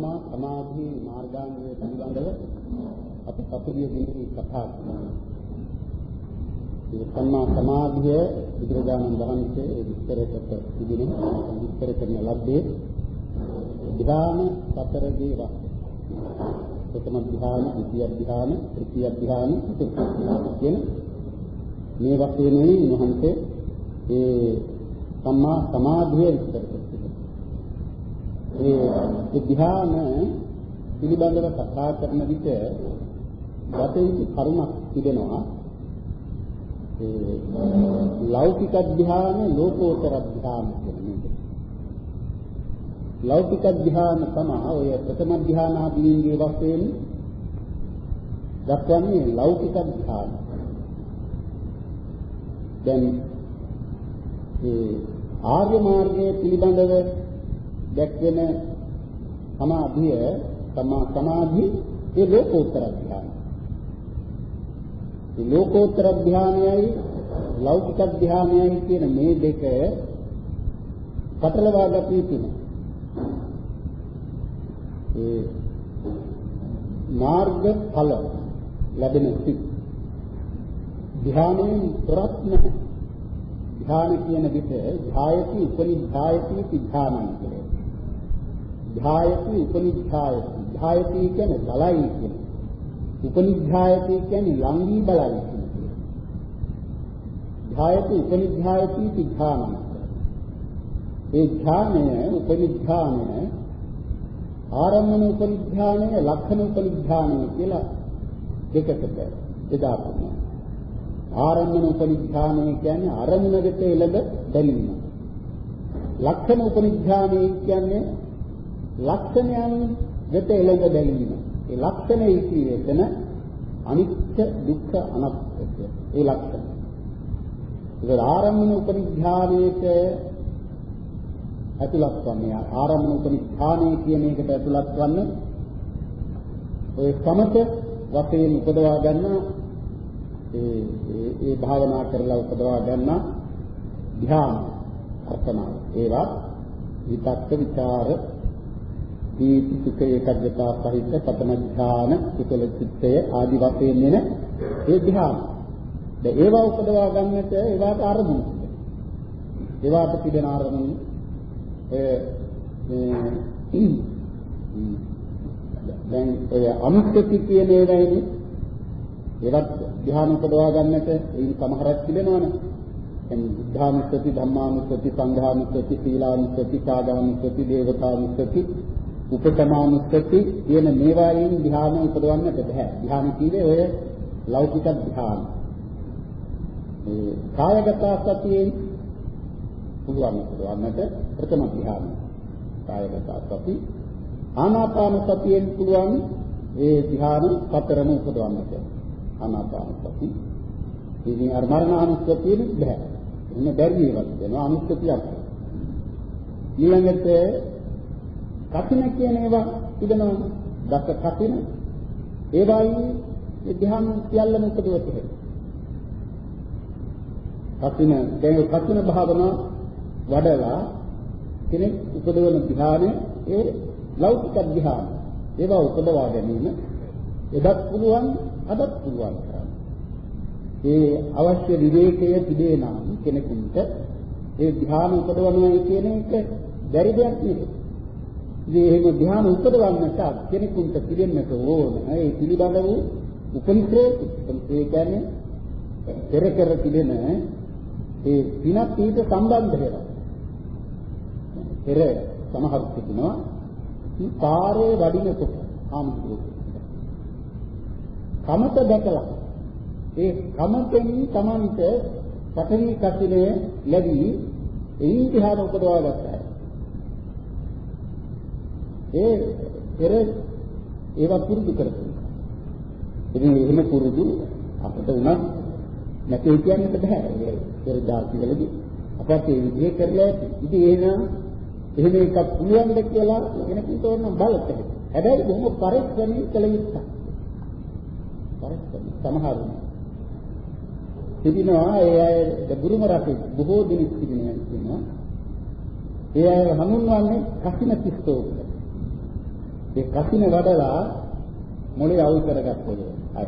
සම්මා සමාධි මාර්ගාංගය පිළිබඳව අපි පසුගිය දිනකදී කතා කළා. මේ සම්මා සමාධිය බුදුරජාණන් වහන්සේ විස්තර කොට තිබෙන විස්තර කරන ලද්දේ ධ්‍යාන සතරගේ වක්. ප්‍රථම ධ්‍යාන, ද්විතිය ධ්‍යාන, තෘතිය ධ්‍යාන, චතුර්ථ ධ්‍යාන කියන මේ වශයෙන් උන්වහන්සේ ඒ සම්මා සමාධිය විස්තර කරනවා. ඒ ධ්‍යාන පිළිබඳව කතා කරන විට ගතයුතු කරුණක් තිබෙනවා. ඒ ලෞකික ධ්‍යාන, ලෝකෝත්තර ධ්‍යාන කියන ලෞකික ධ්‍යාන තමයි ඔය ප්‍රථම ධ්‍යාන ආදීන්ගේ වශයෙන් දක්වන්නේ ලෞකික ධ්‍යාන. දැන් ඒ ආර්ය මාර්ගයේ පිළිබඳව දැක්වෙන සමාධිය සමා සමාධි ඒ ලෝකෝත්තර ධ්‍යාන. ඒ ලෝකෝත්තර ධ්‍යානයයි ලෞකික ධ්‍යානයයි කියන මේ දෙක පටලවා ගත යුතුයි. ඒ මාර්ග ඵල ලැබෙන සිත් ධ්‍යානයෙන් තොරත් නැහැ. ධ්‍යාන කියන විට ධායති උපනිධායති ධ්‍යානං කියලා. ධායති උපනිධායති. ධායති කියන්නේ බලයි කියන. උපනිධායති කියන්නේ ලංගී බලයි කියන. ධායති උපනිධායති ධ්‍යානං. ඒ ධ්‍යානය උපනිධානය ආරම්මන උපනිධානය ලක්ෂණ උපනිධානය කියලා දෙකකට බෙදා ගන්නවා. ආරම්මන උපනිධානය කියන්නේ අරමුණ වෙත එළඹ බැලීම. ලක්ෂණ උපනිධානය කියන්නේ ලක්ෂණයන් වෙත එළඹ බැලීම. ඒ ලක්ෂණය කියේතන අනිත්‍ය දුක්ඛ අනාත්මය. ඒ ලක්ෂණ. ඒක ආරම්මන උපනිධානයේට ඇතුළත් වන්නේ ආරම්භන උපනිධානය කියන එකට ඇතුළත් වන්නේ ඔය සමත වශයෙන් උපදවා ගන්න ඒ ඒ භාවනා කරලා උපදවා ගන්න ධ්‍යාන අර්පණා ඒවා විතක්ක ਵਿਚාර දීති සුඛ ඒකග්ගතා සහිත පතම ධ්‍යාන කුසල චිත්තය ආදි වශයෙන් එන ඒ ධ්‍යාන. දැන් ඒවා උපදවා ගන්නට ඒවාට අරමුණු. ඒවාට පිළිදෙන අරමුණු දැන් ඔය අනුස්සති කියන ඒවායිනේ ඒවත් ධ්‍යාන උපදවා ගන්නට ඒ සමහරක් තිබෙනවනේ දැන් බුද්ධානුස්සති ධම්මානුස්සති සංඝානුස්සති සීලානුස්සති සාගානුස්සති දේවතානුස්සති උපසමානුස්සති කියන මේවායින් ධ්‍යාන උපදවන්නට බෑ. ධ්‍යාන කියන්නේ ඔය ලෞකික ධ්‍යාන. ඒ කායගත සතියෙන් පුළුවන් උපදවන්නට ප්‍රථම ධ්‍යාන. කායගත සති. ආනාපාන සතියෙන් පුළුවන් ඒ ධ්‍යාන හතරම උපදවන්නට. ආනාපාන සති. ඉතින් අර මරණානුස්සතියෙන් බෑ. එන්න බැරි ඒවා වෙනවා අනුස්සතියක්. ඊළඟට කතින කියන ඒවා තිබෙනවා දස කතින ඒවායි ධ්‍යාන සියල්ලම උපදවත කතින දැන් කතින භාවනා වඩලා කෙනෙක් උපදවන ධ්‍යාන ඒ ලෞකික ධ්‍යාන. ඒවා උපදවා ගැනීම එදත් පුළුවන් අදත් පුළුවන් කරන්න. ඒ අවශ්‍ය විවේකයේ තිබේ නම් කෙනෙකුට ඒ ධ්‍යාන උපදවනවා කියන එක බැරි දෙයක් නෙවෙයි. ඉතින් එහෙම ධ්‍යාන උපදවන්නට කෙනෙකුට පිළිෙන්නට ඕන. ඒ පිළිබඳ වූ උපනිෂේ උපනිෂේ කියන්නේ පෙර කර තිබෙන ඒ විනත් ඊට සම්බන්ධ වෙනවා. පෙර සමහරු තිබෙනවා පාරේ වඩිනකොට ආමුදුරේ කමත දැකලා ඒ කමතෙන් Tamanට පඨවි කසිනේ ලැබී එයින් ධ්‍යාන උපදවා ගත්තා. ඒ පෙර ඒවා පුරුදු කරගන්න. ඉතින් එහෙම පුරුදු අපිට උනත් නැtei කියන්නත් බෑ. ඒ පෙර දාර්ශනිකලදී අපත් ඒ විදිහේ කරලා ඇති. ඉතින් එහෙනම් එහෙම එකක් පුළුවන්ද කියලා කෙනෙකුට ඕන බලත හැබැයි බොහොම පරිස්සමින් කළ යුත්තක්. පරිස්සමින් සමහරු තිබෙනවා ඒ අය බුරුම රටේ බොහෝ දෙනෙක් තිබෙනවා කියනවා. ඒ අය හඳුන්වන්නේ කසින කිස්තෝ කියලා. ඒ කසින වඩලා මොලේ අවුල් කරගත්තොත් අය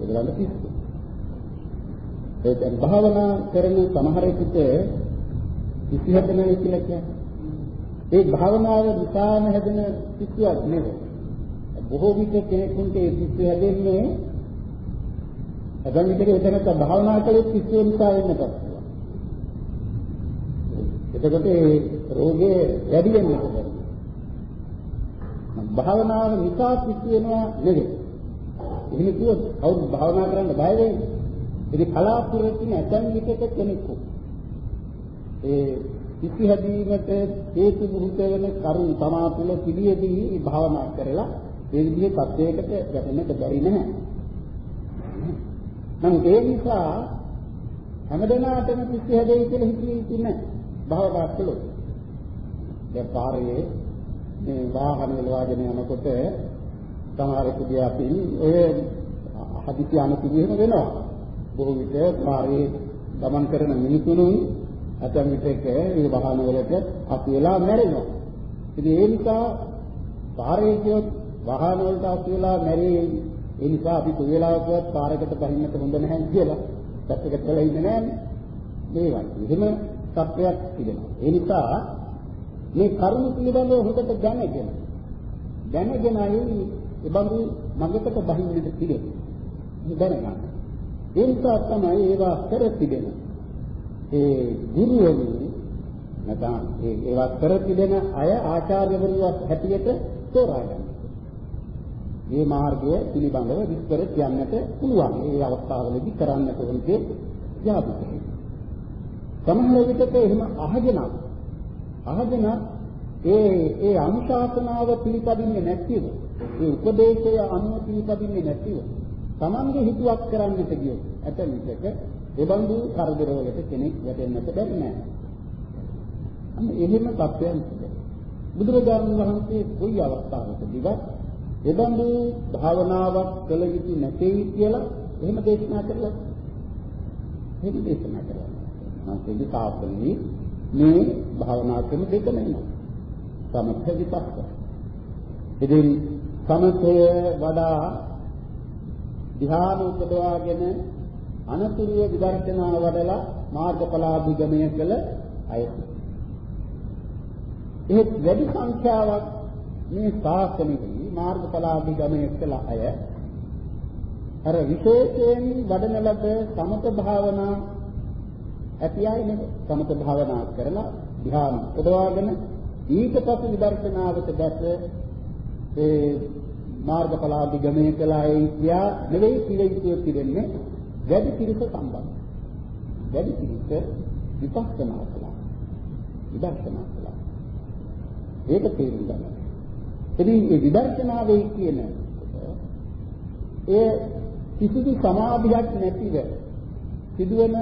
ඒගොල්ලන්ට පිස්සු. ඒ දැන් භාවනා කරන සමහරෙකුට පිස්සු හැදෙනවා කියලා කියන්නේ. ඒ භාවනාව නිසාම හැදෙන පිස්සුවක් නෙවෙයි. බොහෝ විට කෙනෙකුට ඒ පිස්සු හැදෙන්නේ අදන් විදිහට එතනක භාවනා කළේ පිස්සු නිසා වෙන්නත් පුළුවන්. එතකොට ඒ රෝගේ වැඩි වෙන්නත් පුළුවන්. භාවනාව නිසා පිස්සු වෙනවා නෙවෙයි. එහෙම කිව්වොත් කවුරු භාවනා කරන්න බය වෙන්නේ? ඉතින් කලාතුරකින් ඇතන් විටක කෙනෙකු ඒ පිස්සු හැදීමට හේතු බුත වෙන කරුණ තමා තුළ පිළියෙදී භාවනා කරලා ඒ විදිහේ තත්වයකට වැටෙන්නට බැරි නැහැ. නමුත් ඒ නිසා හැමදෙනාටම පිස්සු හැදෙයි කියලා හිතේ ඉන්නේ භාවනා කළොත්. දැන් පාරේ මේ වාහන වල වාගෙන යනකොට සමහරෙකුදී අපි ඔය හදිසි අනුකූල එහෙම වෙනවා. බොහෝ විට පාරේ ගමන් කරන මිනිසුනුන් අතන් විටක ඒ වාහන වලට අපි වෙලා මැරෙනවා. ඉතින් ඒ නිසා පාරේ කියොත් වාහන වලට අපි වෙලා මැරෙයි. ඒ නිසා අපි කොයි වෙලාවකවත් පාරකට බහින්නට හොඳ නැහැ කියලා පැත්තකට වෙලා ඉන්නේ නැහැ. මේ වගේ. එහෙම සත්‍යයක් තිබෙනවා. ඒ නිසා මේ කරුණ පිළිබඳව හොඳට දැනගෙන දැනගෙනයි ඒ බඳු මඟකට බහින්නට පිළිගන්නේ. මේ දැනගන්න. ඒ නිසා තමයි ඒවා කර තිබෙන. ඒ ගුරුවරු නැත්නම් ඒ ඒවා කර තිබෙන අය ආචාර්යවරු හැටියට තෝරාගන්න. මේ මාර්ගය පිළිබඳව විස්තර කියන්නට පුළුවන්. ඒ අවස්ථාවලදී කරන්නට ඕනේ යාදුකේ. සමහර විටක එහෙම අහගෙන අහගෙන ඒ ඒ අනුශාසනාව පිළිපදින්නේ නැතිව ඒ උපදේශය අනුව පිළිපදින්නේ නැතිව Tamange හිතුවක් කරන්නට ගියොත් ඇතැම් විටක එබඳු කරදරවලට කෙනෙක් වැටෙන්නට බැරි නෑ. අන්න එහෙම තත්ත්වයන් බුදුරජාණන් වහන්සේ කොයි අවස්ථාවකදීවත් එබඳු භාවනාවක් කළ යුතු නැtei කියලා එහෙම දේශනා කරලා එහෙම දේශනා කරලා. මාසෙදි තාපනී මේ භාවනා ක්‍රම දෙකම එනවා. සමථ විපස්ස. ඉතින් සමථය වඩා ධ්‍යාන උපදවාගෙන අනතුරුව විදර්ශනා වඩලා මාර්ගඵලාභිගමනය කළ අය. ඒත් වැඩි සංඛ්‍යාවක් මේ ශාසනයෙහි මාර්ගඵලාභිගමනය කළ අය අර විශේෂයෙන් වඩන ලද සමත භාවනා ඇති අය නෙවෙයි. සමත භාවනා කරලා ධ්‍යාන උපදවාගෙන ඊට පස්සේ විදර්ශනාවට දැස ඒ මාර්ගඵලාදී ගමනය කළා ඒ කියා නෙවෙයි පිළිවිතුව පිළිෙන්නේ වැඩි පිරිස සම්බන්ධ. වැඩි පිරිස විපස්සනා කළා. විදර්ශනා කළා. ඒක තේරුම් ගන්න. ඉතින් මේ විදර්ශනාවේ කියන ඒ කිසිදු සමාධියක් නැතිව සිදුවන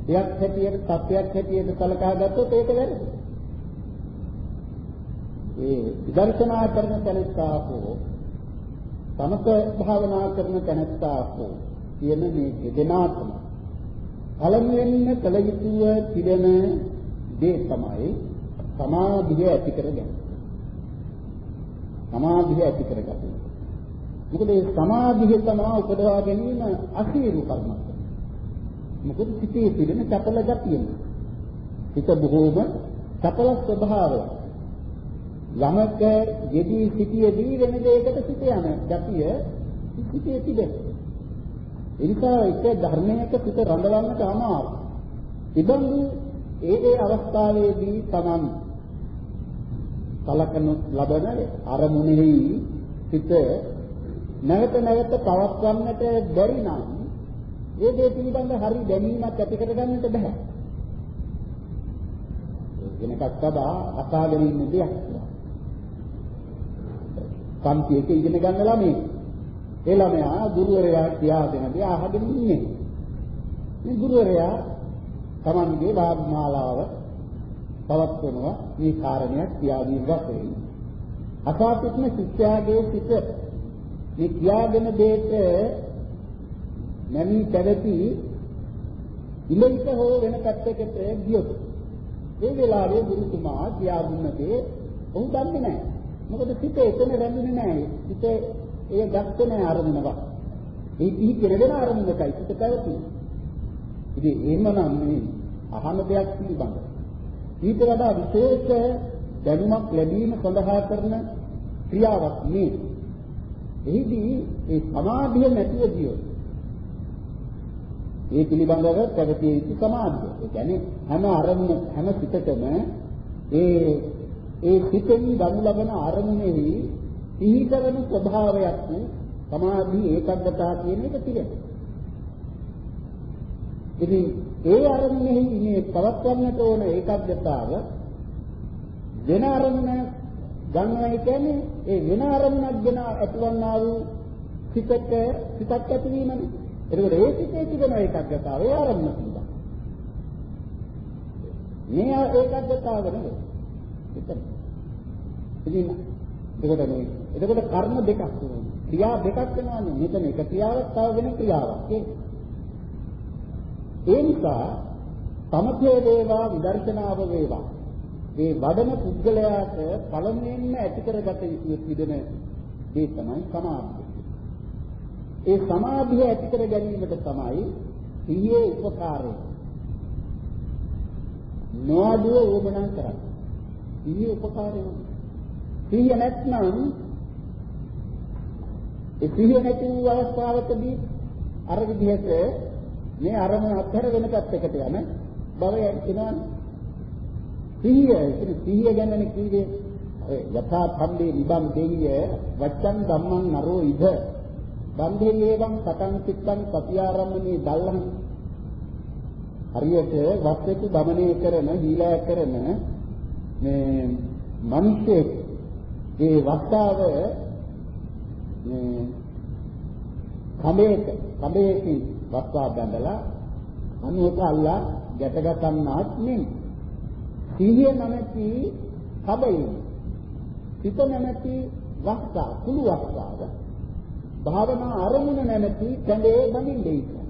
දෙයක් හැටියට සත්‍යයක් හැටියට සලකා ගත්තොත් ඒක වැරදි. ඒ විදර්ශනා කරන තැනත්තා හෝ සමත භාවනා කරන තැනත්තා හෝ කියන මේ දෙනාටම පළමුවෙන්ම කළ යුතුව තිබෙන දේ තමයි සමාධිය ඇති කරගන්න. සමාධිය ඇති කරගන්න. මොකද මේ සමාධිය තමයි උපදවා ගැනීම අසීරු කර්මයක්. මොකද සිතේ තිබෙන චපල ගතිය. සිත බොහෝම චපල ස්වභාවයක්. යමක යෙදී සිටියේදී වෙන දෙයකට සිට යන ගතිය සිටේ තිබෙන. එනිසා එක ධර්මයක සිට රඳවන්නට අමාරු. ඉබඳු ඒ ඒ අවස්ථාවේදී Taman කලකන ලබන අරමුණෙහි සිට නැවත නැවත පවත්වන්නට බැරි නම් ඒ දේ පිළිබඳ හරි දැනීමක් ඇති කරගන්නට බෑ. වෙනකක් තබා අසාගෙන ඉන්න දෙයක්. පන්තියක ඉගෙන ගන්න ළමයි. ඒ ළමයා ගුරුවරයා කියා දෙන දේ අහගෙන ඉන්නේ. මේ ගුරුවරයා Tamanගේ වාග්මාලාව පවත්වනවා මේ කාරණයක් කියා දී වශයෙන්. අසාපිටම ශිෂ්‍යයාගේ සිට මේ කියාගෙන දෙයට නැමී පැවති ඉලෙක හෝ වෙන පැත්තකට ගියොත් ඒ වෙලාවේ ගුරුතුමා කියා දුන්න දේ ඔහු දන්නේ නැහැ. මොකද සිත එතන රැඳුනේ නැහැ. සිත ඒ ගත්තේ නැහැ අරමුණවත්. ඒ පිහි කෙරෙන අරමුණකයි සිත පැවතුනේ. ඉතින් එහෙමනම් මේ අහන දෙයක් පිළිබඳ ඊට වඩා විශේෂ දැනුමක් ලැබීම සඳහා කරන ක්‍රියාවක් මේ. එහිදී ඒ සමාධිය නැතිව ගියොත් ඒ පිළිබඳව පැවතිය යුතු සමාධිය. ඒ කියන්නේ හැම අරමුණ හැම සිතකම ඒ ඒ සිතෙන් ගනු ලබන අරමුණෙහි පිහිටවන ස්වභාවයක් සමාධි ඒකග්ගතා කියන එක තිබෙනවා. ඉතින් ඒ අරමුණෙහි මේ පවත්වන්නට ඕන ඒකග්ගතාව වෙන අරමුණ ගන්නවා කියන්නේ ඒ වෙන අරමුණක් ගැන ඇතිවන්නා වූ සිතක සිතක් ඇතිවීමනේ. එතකොට ඒ සිතේ තිබෙන ඒකග්ගතාව ඒ අරමුණ පිළිබඳ. මේ ඒකග්ගතාව නෙවෙයි. එතන. ඉතින් එතකොට මේ එතකොට කර්ම දෙකක් වෙනවා. ක්‍රියා දෙකක් වෙනවානේ. මෙතන එක ක්‍රියාවක් තව වෙන ක්‍රියාවක්. ඒ නිසා සමථය වේවා විදර්ශනාව වේවා මේ වඩන පුද්ගලයාට පළමුවෙන්ම ඇති කරගත යුතු පිළිදෙන දේ තමයි සමාධිය. ඒ සමාධිය ඇති කර ගැනීමට තමයි සිහියේ උපකාරය. නොඅඩුව වමනා කරන්නේ. සිහියේ උපකාරය. සිහිය නැත්නම් ඒ සිහිය නැති වූ අවස්ථාවකදී අර විදිහට මේ අරමුණ අත්හැර වෙන පැත්තකට යන බව එනවනේ. සිහිය ඉතින් සිහිය ගැනනේ කිව්වේ ඔය යථා සම්දේ නිබම් දෙවිය වච්චන් ධම්මං නරෝ ඉද බන්ධේ ඒවං සතං චිත්තං සතියාරම්මනේ දල්ලං හරියට වස්තු දමනය කරන හීලා කරන මේ මිනිස්සේ ඒ වස්තාව මේ කඹේක කඹේකින් වස්වා බඳලා අනුවක අල්ලා ගැට ගන්නාත් නෙමෙයි සිහිය නැමැති කබයි සිත නැමැති වස්සා කුළු වස්තාව භාවනා අරමුණ නැමැති කැඳේ බඳින්නේ කියන්නේ.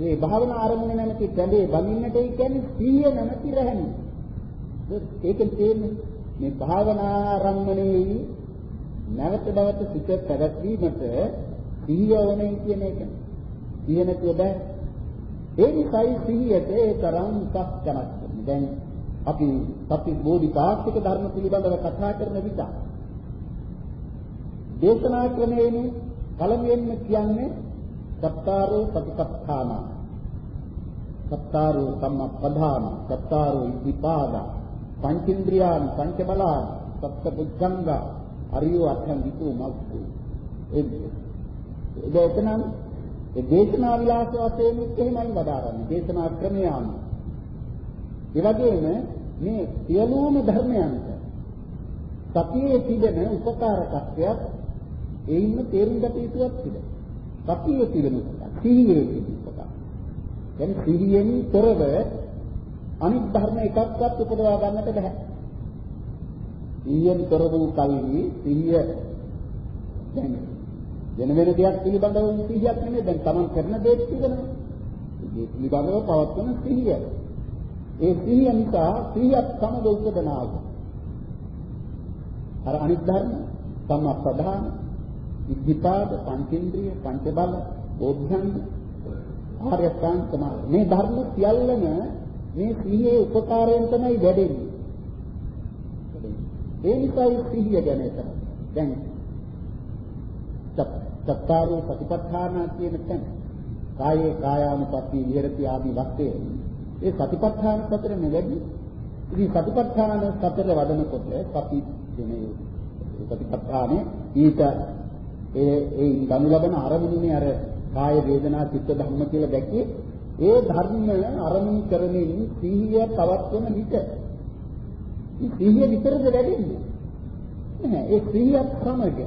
ඒ භාවනා අරමුණ නැමැති කැඳේ බඳින්නට කියන්නේ සිහිය නැමැති රැහෙන. ඒකෙන් තේන්නේ මේ භාවනා ආරම්මණය නැවත නැවත සිත පැවැත්වීමට සිහිය ඕනේ කියන එක. සිහිය නැතුව බෑ. ඒ නිසායි සිහියට ඒ තරම් සත්‍යමත්. දැන් අපි සති බෝධිපාක්ෂික ධර්ම පිළිබඳව කතා කරන විට දේශනා ක්‍රමයේදී පළමුවෙන්ම කියන්නේ සත්තාරෝ සතිපට්ඨාන සත්තාරෝ සම්මප්පදාන. සත්තාරෝ ඉතිපාද පංචේන්ද්‍රියාන් පංච බලාන සත්පුද්ධංග අරියෝ අත්‍යන් විතු මස්සු ඒ එතනන් ඒ දේශනා විලාස වශයෙන් එහෙමයි වදාරන්නේ. දේශනා ක්‍රමය අනුව ඒ වගේම මේ සියලුම ධර්මයන්ට සතියේ තිබෙන උපකාරකත්වයක් ඒින්ම තේරුම් ගත යුතුවක් තිබෙනවා. සතියේ තිබෙන උපකාර, සිහියේ තිබෙන උපකාර. දැන් සිහියෙන් තොරව අනිත් ධර්ම එකක්වත් උපදවා ගන්නට බෑ. සිහියෙන් තොර වූ කල්හි සිහිය දැන් වෙන වෙන දෙයක් පිළිබඳව සිහියක් නෙමෙයි දැන් Taman කරන දේ පිළිබඳව. ඒ පිළිබඳව පවත්වන සිහිය. ඒ සිහිය නිසා සිහියත් සමග උපදනා වූ. අර අනිත් ධර්ම සම්ප්‍රදාන, ඉද්ධිපාද, පංචේන්ද්‍රිය, පංච බල, ඕභ්‍යංග, ආර්ය කාන්තම මේ ධර්ම සියල්ලම මේ සිහියේ උපකාරයෙන් තමයි වැඩෙන්නේ. ඒ නිසායි සිහිය ගැන කරන්නේ. දැන් සත්තාරෝ සතිපට්ඨාන කියන තැන කායේ කායානුපස්සී විහෙරති ආදී වස්තේ ඒ සතිපට්ඨාන සතර නෙවෙයි. ඉතින් සතිපට්ඨාන සතර වඩනකොට සති කියන්නේ සතිපට්ඨානේ ඊට ඒ ඒ ගනු ලබන අරමුණේ අර කාය වේදනා චිත්ත ධම්ම කියලා දැක්කේ ඒ ධර්ම අරමුණු කරමින් සිහිය පවත්වන විට. මේ සිහිය විතරද වැඩෙන්නේ? නැහැ. ඒ සිහියත් සමග